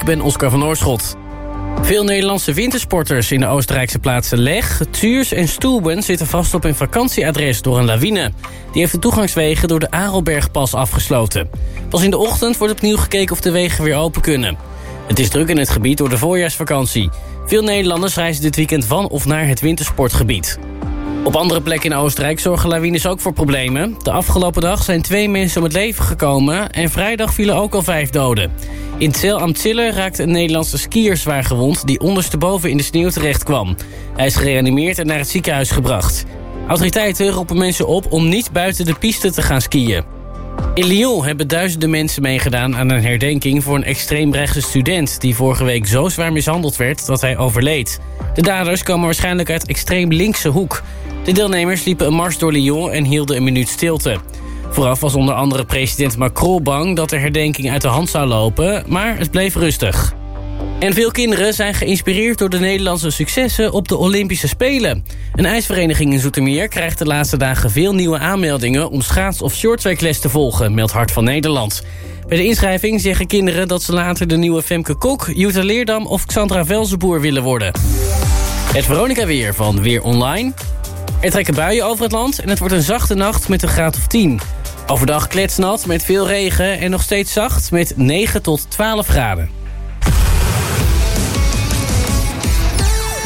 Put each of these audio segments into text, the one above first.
ik ben Oscar van Oorschot. Veel Nederlandse wintersporters in de Oostenrijkse plaatsen Leg, Zuurs en Stoelben... zitten vast op hun vakantieadres door een lawine. Die heeft de toegangswegen door de Arelbergpas afgesloten. Pas in de ochtend wordt opnieuw gekeken of de wegen weer open kunnen. Het is druk in het gebied door de voorjaarsvakantie. Veel Nederlanders reizen dit weekend van of naar het wintersportgebied. Op andere plekken in Oostenrijk zorgen lawines ook voor problemen. De afgelopen dag zijn twee mensen om het leven gekomen... en vrijdag vielen ook al vijf doden. In Zell am Ziller raakte een Nederlandse skier zwaar gewond... die ondersteboven in de sneeuw terecht kwam. Hij is gereanimeerd en naar het ziekenhuis gebracht. Autoriteiten roepen mensen op om niet buiten de piste te gaan skiën. In Lyon hebben duizenden mensen meegedaan aan een herdenking... voor een extreemrechtse student die vorige week zo zwaar mishandeld werd... dat hij overleed. De daders komen waarschijnlijk uit extreem linkse hoek. De deelnemers liepen een mars door Lyon en hielden een minuut stilte. Vooraf was onder andere president Macron bang dat de herdenking uit de hand zou lopen... maar het bleef rustig. En veel kinderen zijn geïnspireerd door de Nederlandse successen op de Olympische Spelen. Een ijsvereniging in Zoetermeer krijgt de laatste dagen veel nieuwe aanmeldingen... om schaats- of shorttrackles te volgen, meldt Hart van Nederland. Bij de inschrijving zeggen kinderen dat ze later de nieuwe Femke Kok... Jutta Leerdam of Xandra Velzenboer willen worden. Het Veronica Weer van Weer Online. Er trekken buien over het land en het wordt een zachte nacht met een graad of 10. Overdag kletsnat met veel regen en nog steeds zacht met 9 tot 12 graden.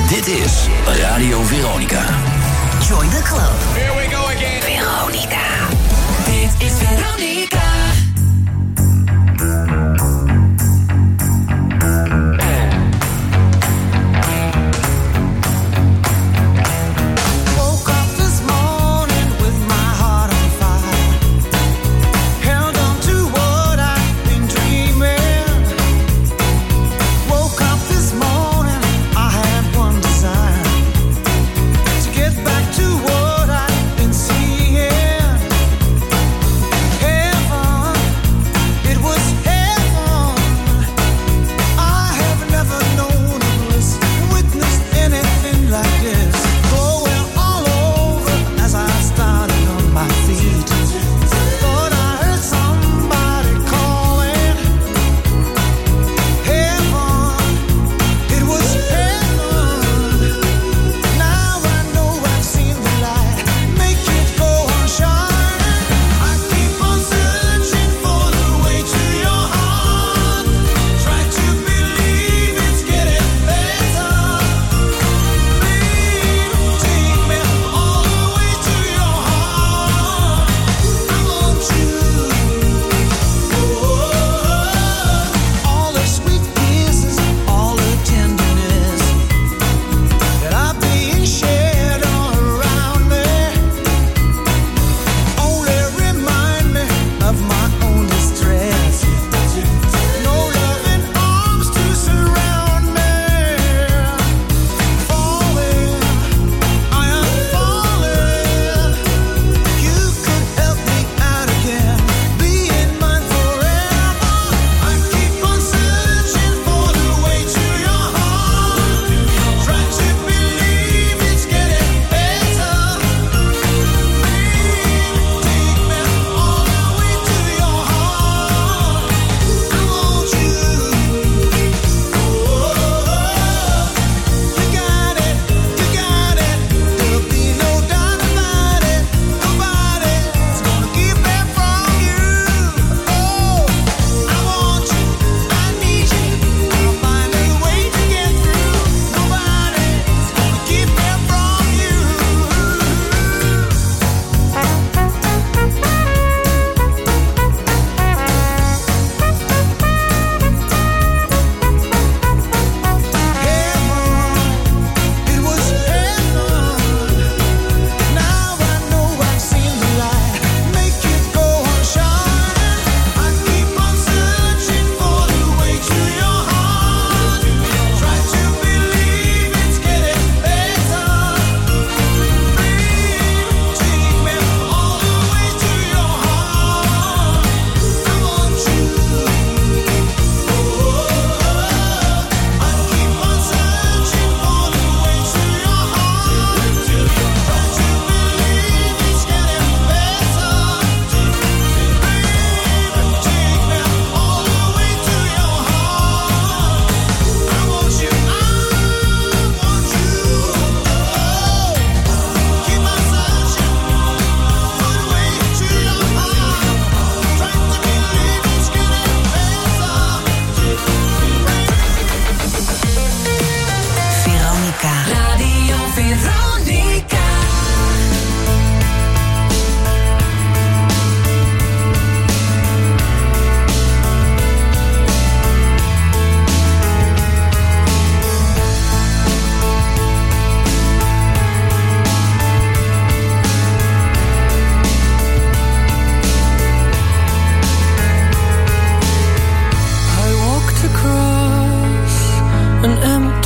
Dit is Radio Veronica. Join the club.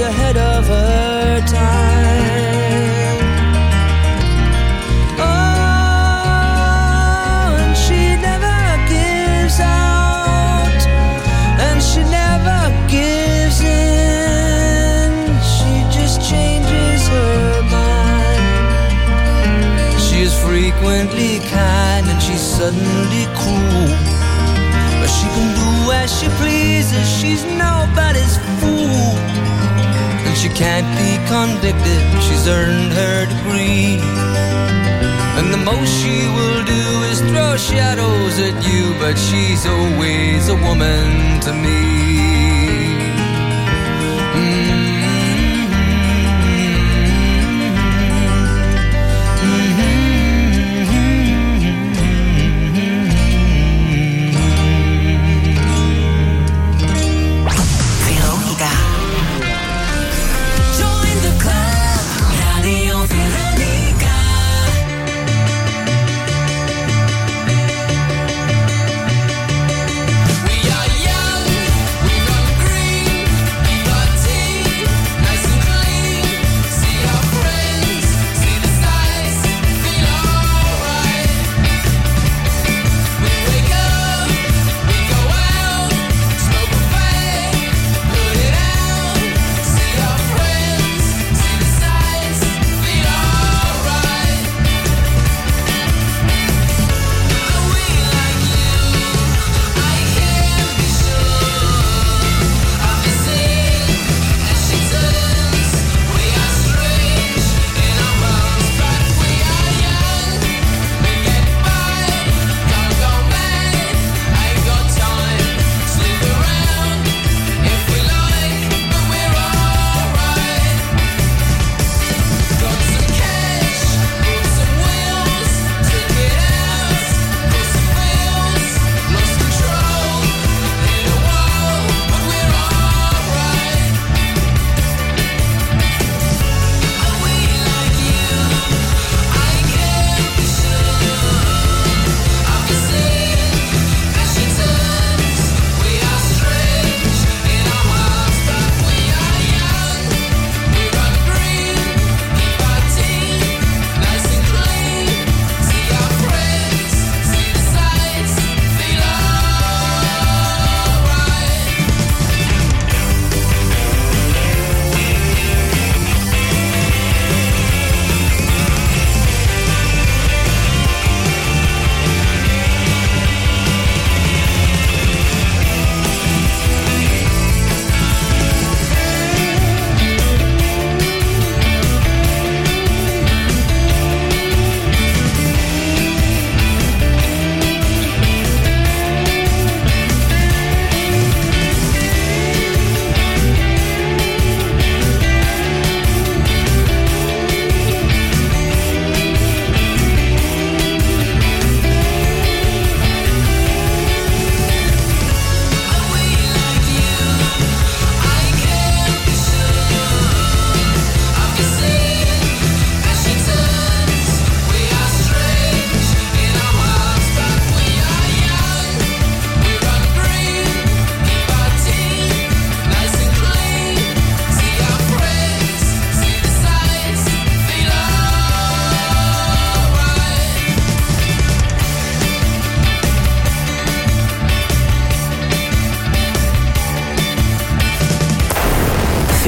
ahead of addicted, she's earned her degree. And the most she will do is throw shadows at you, but she's always a woman to me.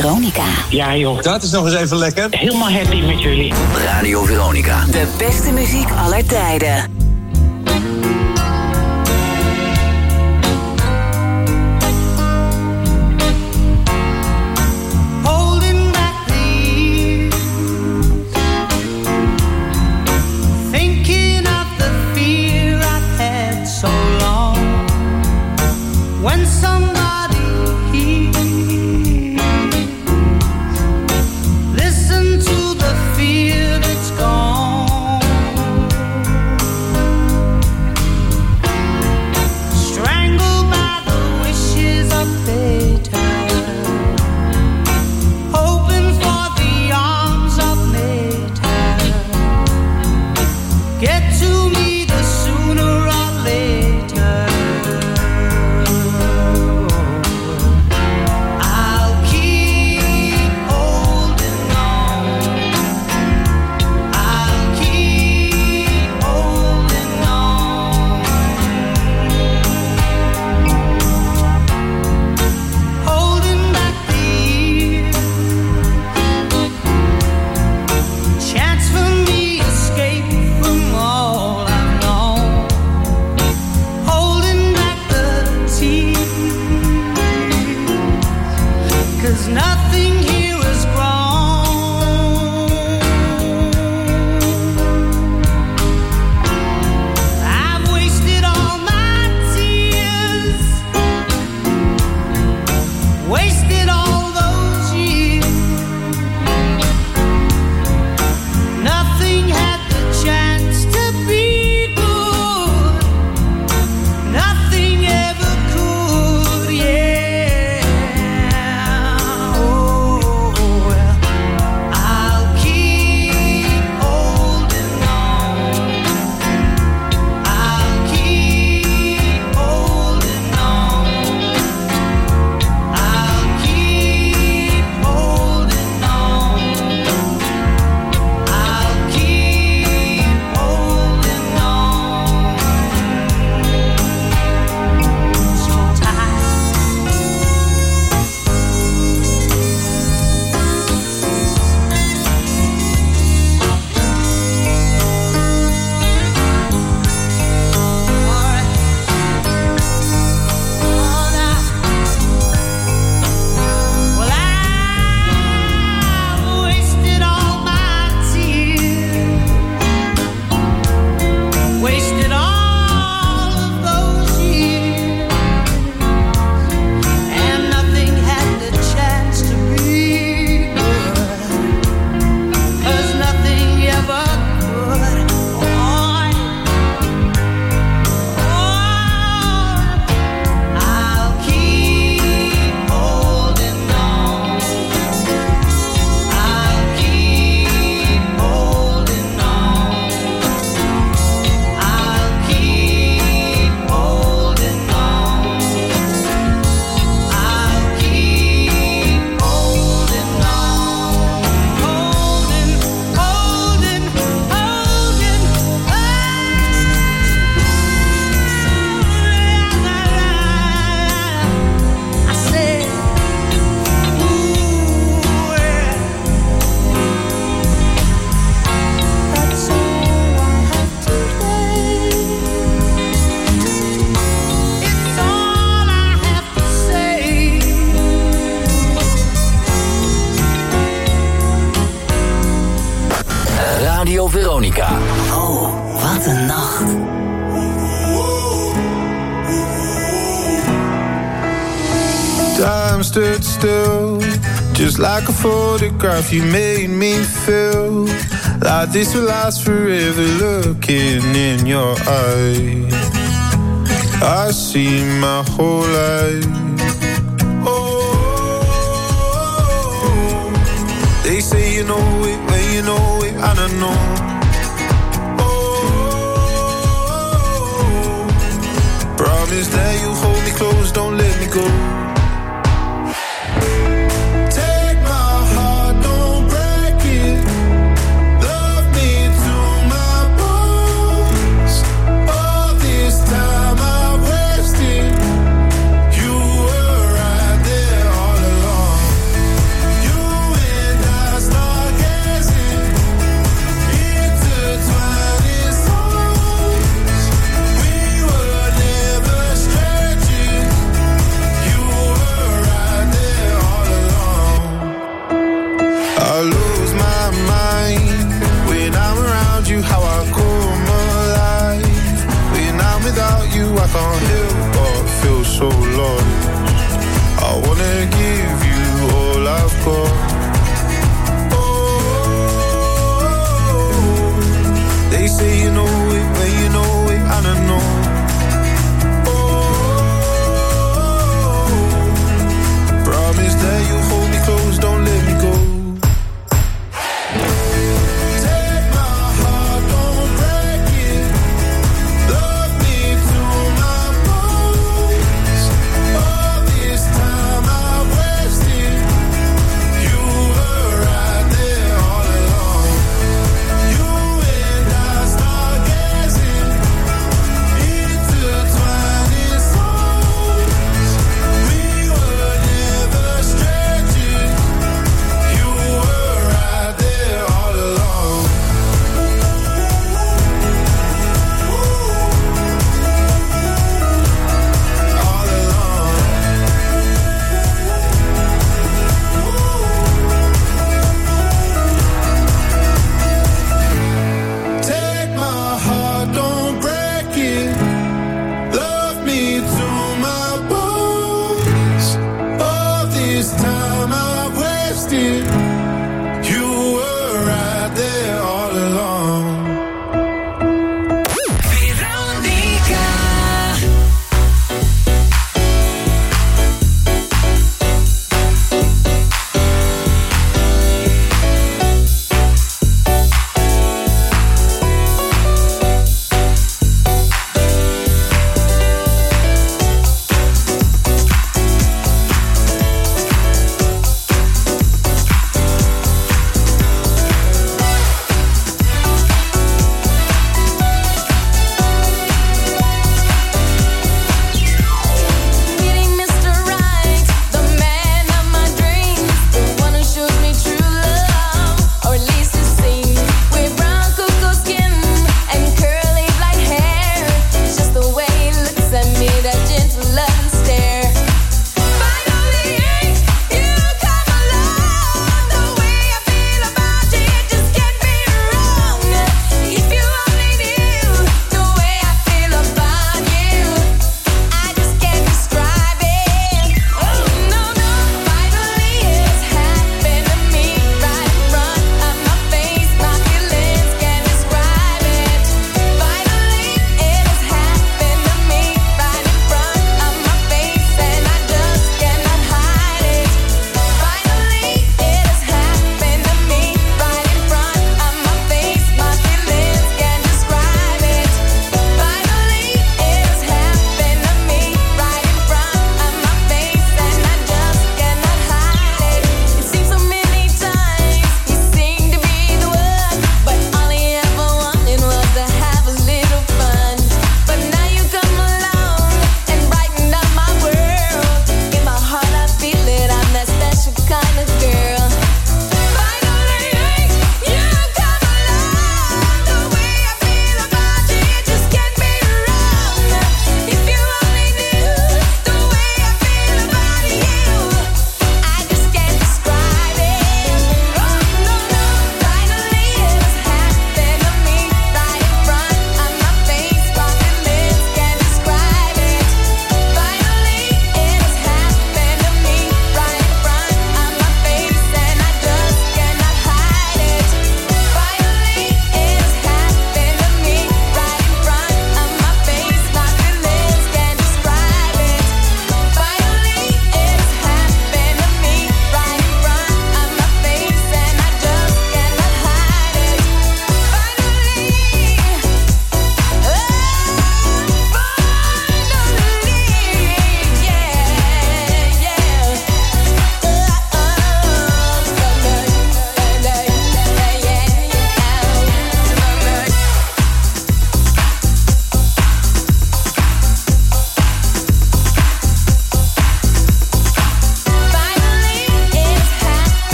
Veronica. Ja joh. Dat is nog eens even lekker. Helemaal happy met jullie. Radio Veronica. De beste muziek aller tijden. Photograph. You made me feel like this will last forever. Looking in your eyes, I see my whole life. Oh, they say you know it when you know it, I don't know. Oh, promise that you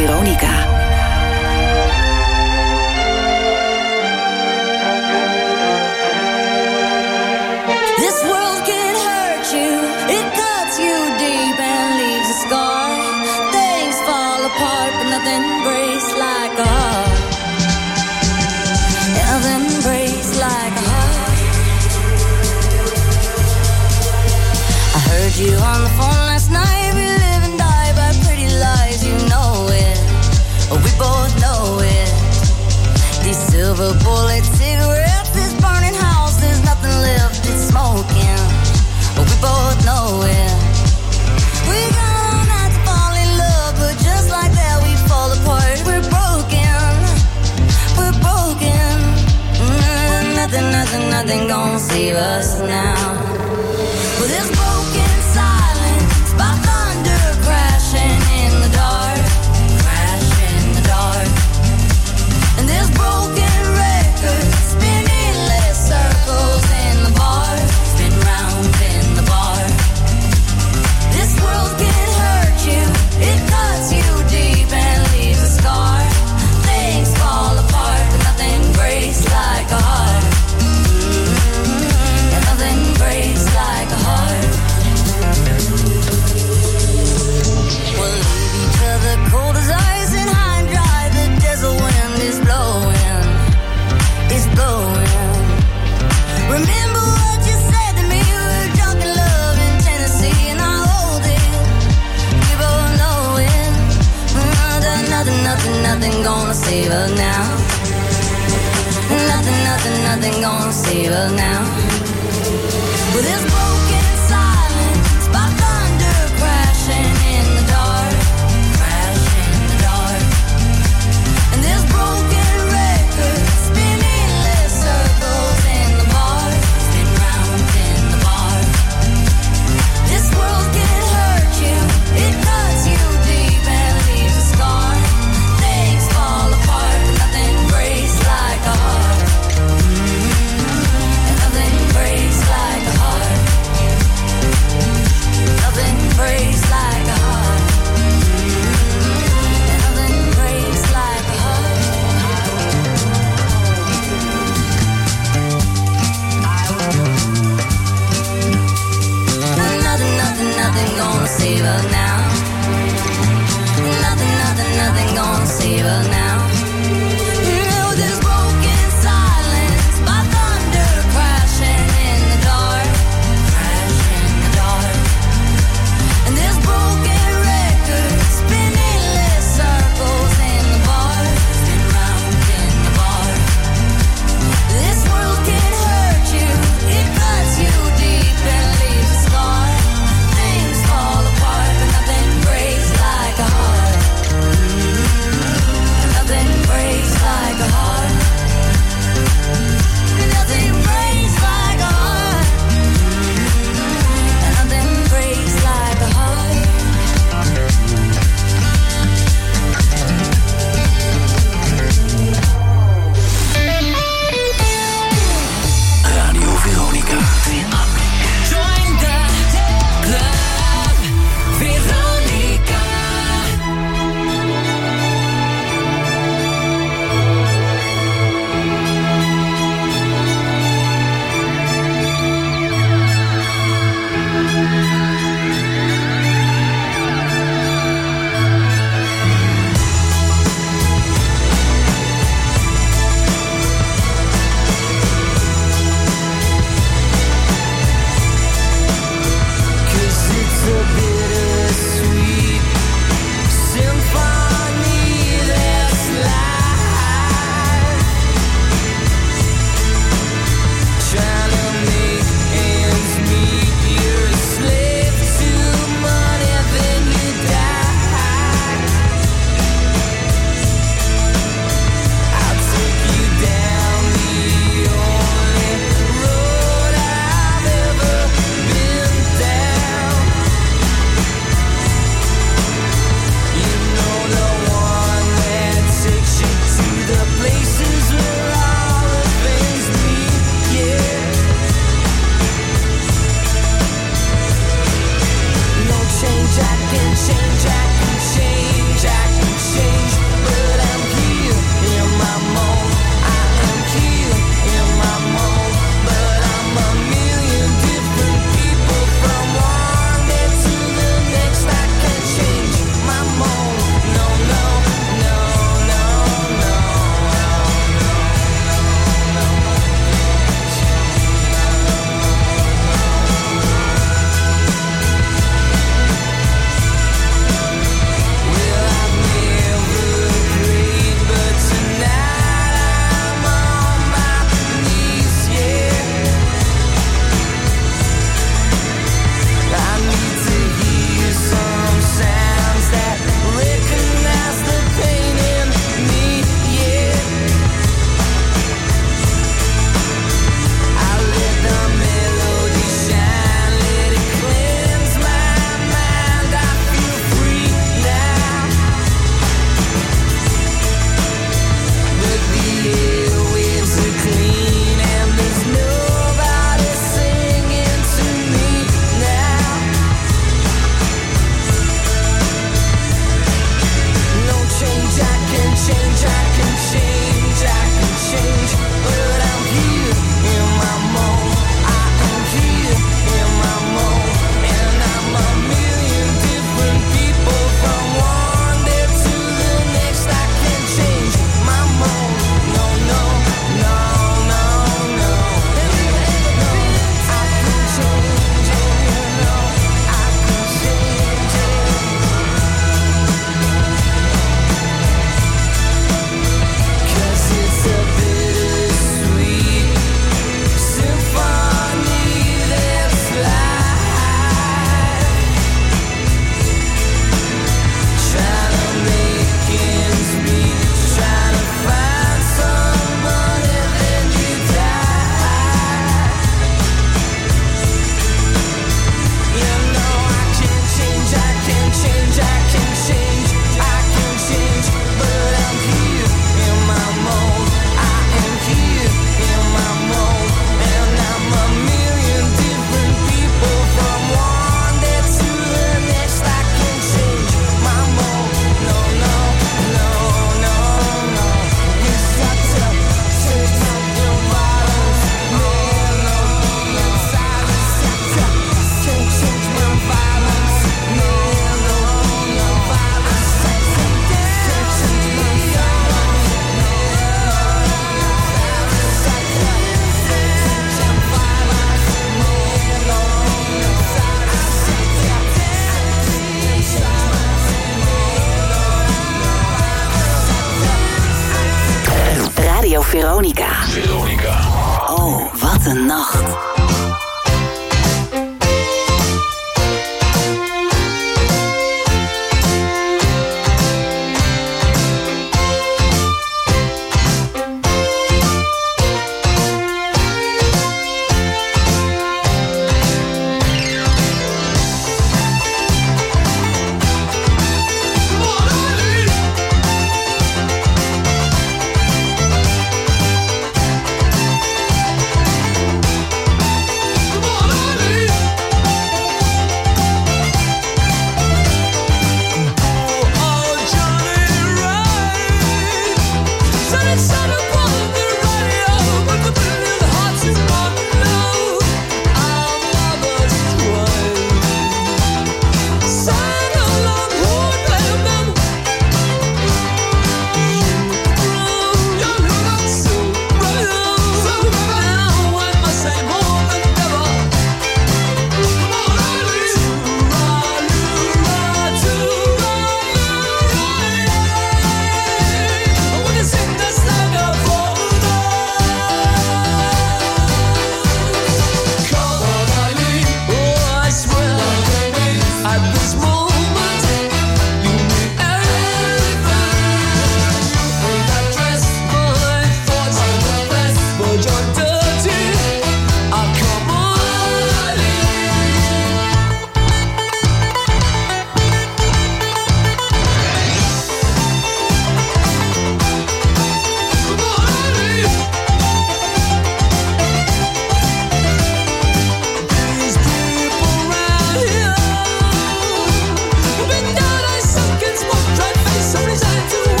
Veronica. us now. nothing, nothing, nothing gonna save us now. With this broken.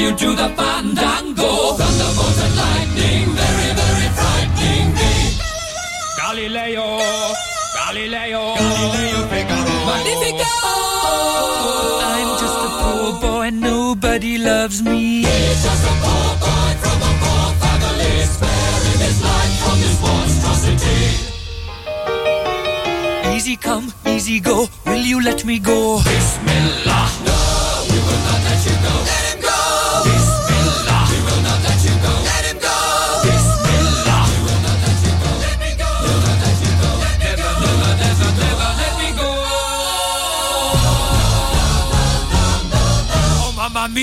you do the fandango. Thunderbolt and lightning, very, very frightening me. Galileo, Galileo, Galileo Figaro. Magnifico! I'm just a poor boy and nobody loves me. He's just a poor boy from a poor family, sparing his life from this monstrosity. Easy come, easy go, will you let me go?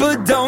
but don't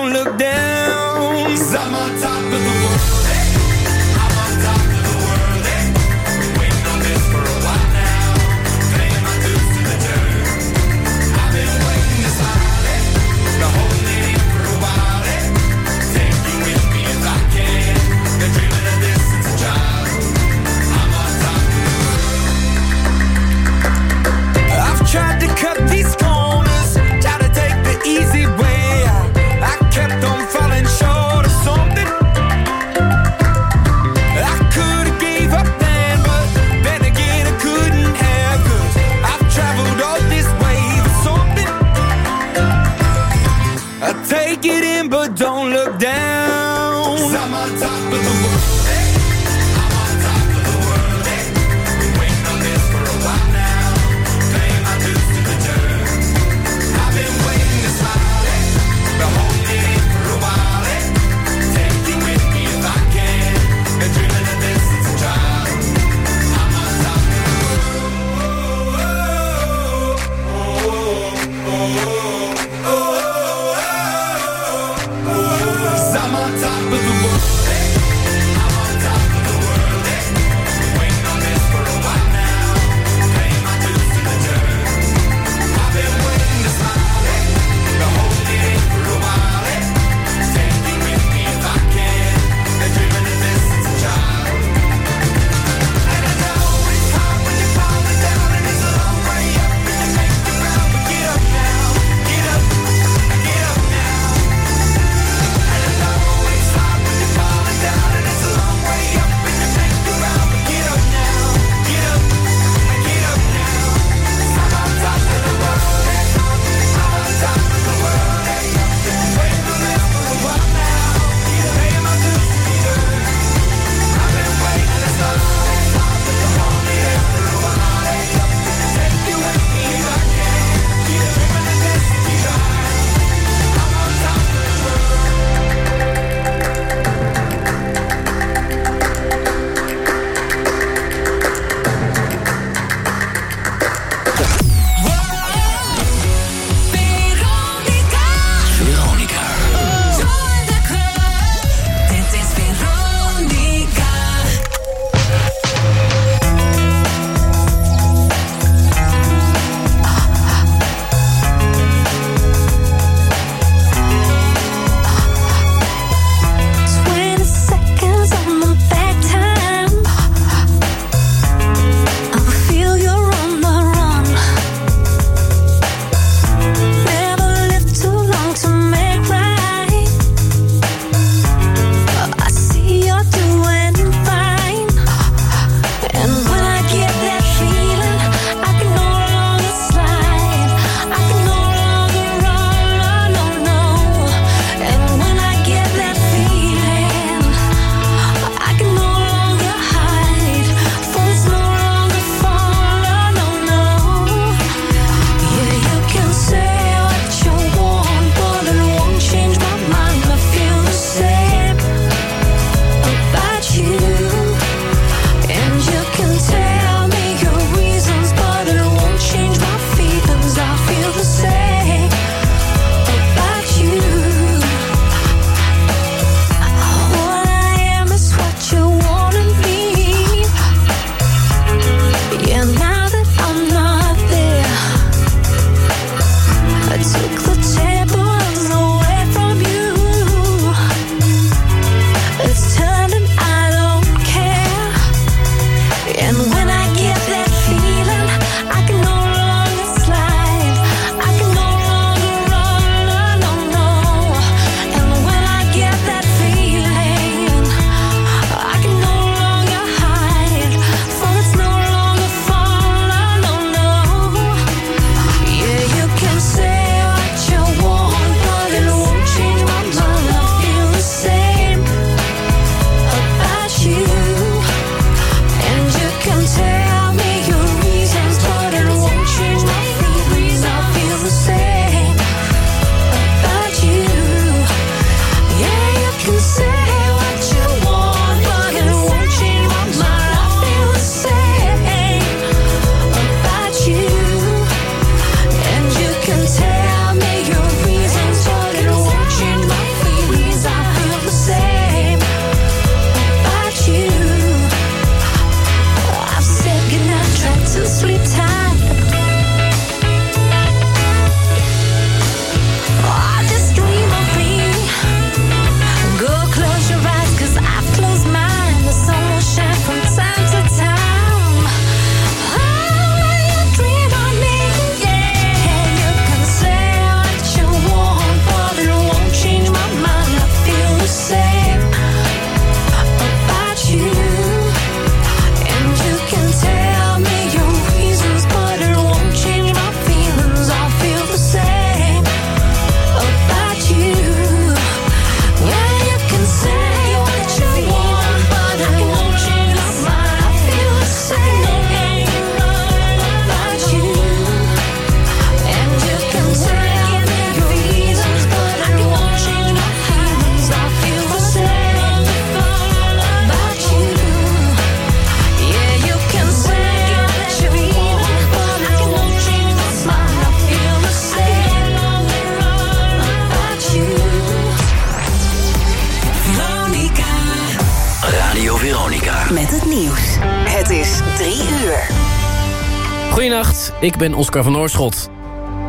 ik ben Oscar van Oorschot.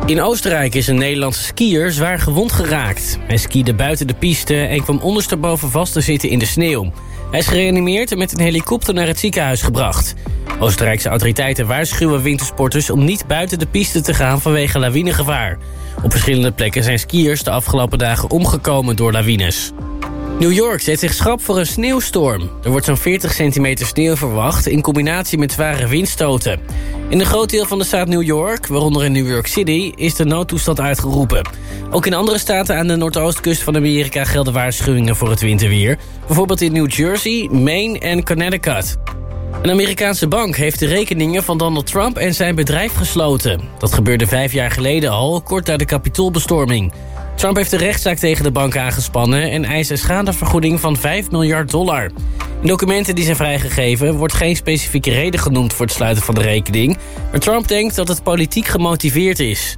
In Oostenrijk is een Nederlandse skier zwaar gewond geraakt. Hij skiede buiten de piste en kwam ondersteboven vast te zitten in de sneeuw. Hij is gereanimeerd en met een helikopter naar het ziekenhuis gebracht. Oostenrijkse autoriteiten waarschuwen wintersporters om niet buiten de piste te gaan vanwege lawinegevaar. Op verschillende plekken zijn skiers de afgelopen dagen omgekomen door lawines. New York zet zich schrap voor een sneeuwstorm. Er wordt zo'n 40 centimeter sneeuw verwacht in combinatie met zware windstoten. In een groot deel van de staat New York, waaronder in New York City, is de noodtoestand uitgeroepen. Ook in andere staten aan de noordoostkust van Amerika gelden waarschuwingen voor het winterweer. Bijvoorbeeld in New Jersey, Maine en Connecticut. Een Amerikaanse bank heeft de rekeningen van Donald Trump en zijn bedrijf gesloten. Dat gebeurde vijf jaar geleden al, kort na de kapitoolbestorming. Trump heeft de rechtszaak tegen de bank aangespannen... en eist een schadevergoeding van 5 miljard dollar. In documenten die zijn vrijgegeven wordt geen specifieke reden genoemd... voor het sluiten van de rekening. Maar Trump denkt dat het politiek gemotiveerd is.